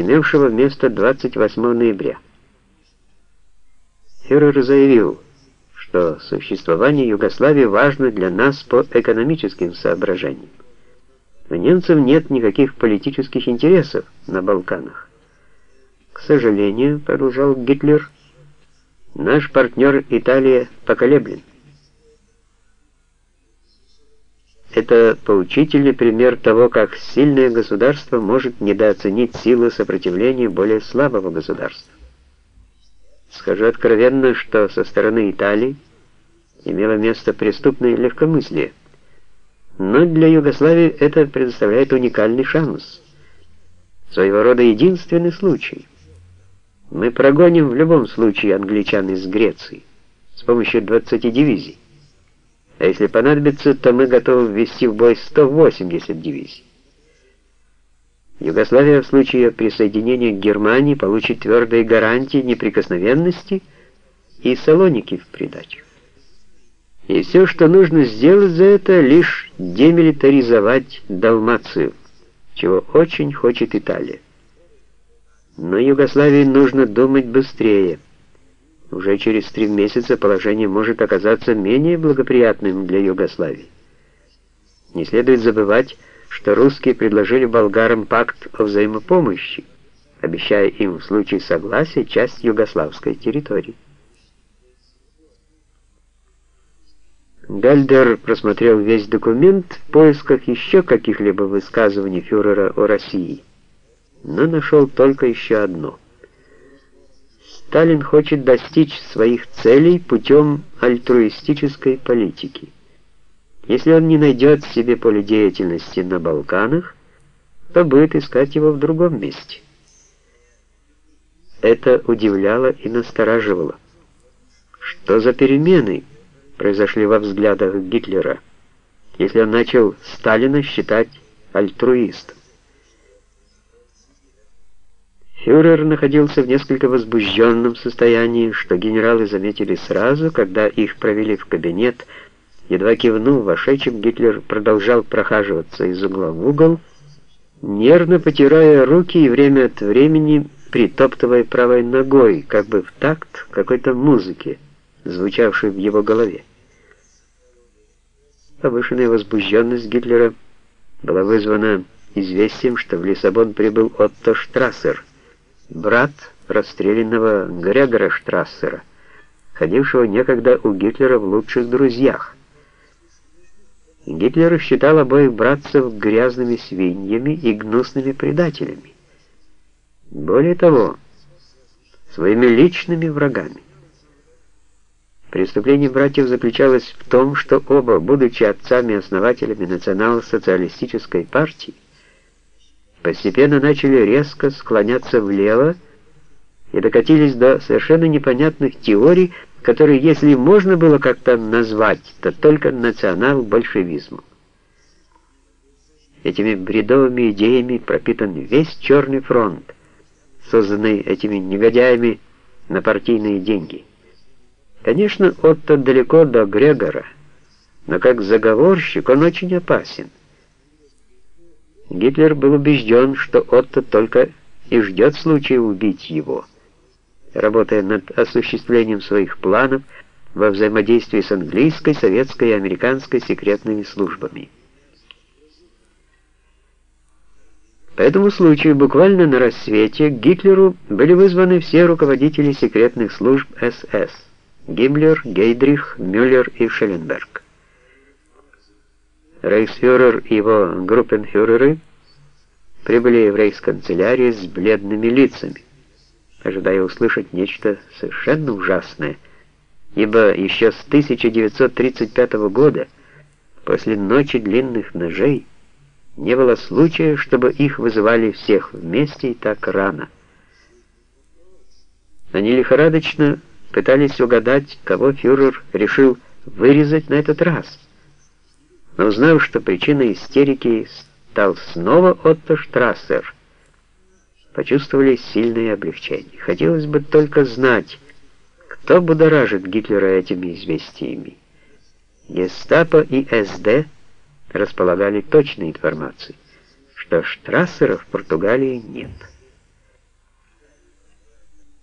имевшего место 28 ноября. Фюрер заявил, что существование Югославии важно для нас по экономическим соображениям. У немцев нет никаких политических интересов на Балканах. К сожалению, продолжал Гитлер, наш партнер Италия поколеблен. Это поучительный пример того, как сильное государство может недооценить силы сопротивления более слабого государства. Скажу откровенно, что со стороны Италии имело место преступное легкомыслие. Но для Югославии это предоставляет уникальный шанс. Своего рода единственный случай. Мы прогоним в любом случае англичан из Греции с помощью 20 дивизий. А если понадобится, то мы готовы ввести в бой 180 дивизий. Югославия в случае присоединения к Германии получит твердые гарантии неприкосновенности и Салоники в придачу. И все, что нужно сделать за это, лишь демилитаризовать Далмацию, чего очень хочет Италия. Но Югославии нужно думать быстрее. Уже через три месяца положение может оказаться менее благоприятным для Югославии. Не следует забывать, что русские предложили болгарам пакт о взаимопомощи, обещая им в случае согласия часть югославской территории. Гальдер просмотрел весь документ в поисках еще каких-либо высказываний фюрера о России, но нашел только еще одно. Сталин хочет достичь своих целей путем альтруистической политики. Если он не найдет себе поле деятельности на Балканах, то будет искать его в другом месте. Это удивляло и настораживало. Что за перемены произошли во взглядах Гитлера, если он начал Сталина считать альтруистом? Фюрер находился в несколько возбужденном состоянии, что генералы заметили сразу, когда их провели в кабинет Едва кивнув вошедшим, Гитлер продолжал прохаживаться из угла в угол, нервно потирая руки и время от времени притоптывая правой ногой, как бы в такт какой-то музыки, звучавшей в его голове. Повышенная возбужденность Гитлера была вызвана известием, что в Лиссабон прибыл Отто Штрассер, брат расстрелянного Грегора Штрассера, ходившего некогда у Гитлера в лучших друзьях. Гитлер считал обоих братцев грязными свиньями и гнусными предателями. Более того, своими личными врагами. Преступление братьев заключалось в том, что оба, будучи отцами-основателями национал-социалистической партии, постепенно начали резко склоняться влево и докатились до совершенно непонятных теорий, который, если можно было как-то назвать, то только национал-большевизмом. Этими бредовыми идеями пропитан весь Черный фронт, созданный этими негодяями на партийные деньги. Конечно, Отто далеко до Грегора, но как заговорщик он очень опасен. Гитлер был убежден, что Отто только и ждет случая убить его работая над осуществлением своих планов во взаимодействии с английской, советской и американской секретными службами. По этому случаю буквально на рассвете Гитлеру были вызваны все руководители секретных служб СС – Гиммлер, Гейдрих, Мюллер и Шелленберг. Рейхсфюрер и его группенфюреры прибыли в рейхсканцелярию с бледными лицами ожидая услышать нечто совершенно ужасное, ибо еще с 1935 года, после ночи длинных ножей, не было случая, чтобы их вызывали всех вместе и так рано. Они лихорадочно пытались угадать, кого фюрер решил вырезать на этот раз. Но узнав, что причиной истерики стал снова Отто Штрассер, почувствовали сильное облегчение. Хотелось бы только знать, кто будоражит Гитлера этими известиями. Гестапо и СД располагали точной информацией, что Штрассера в Португалии нет.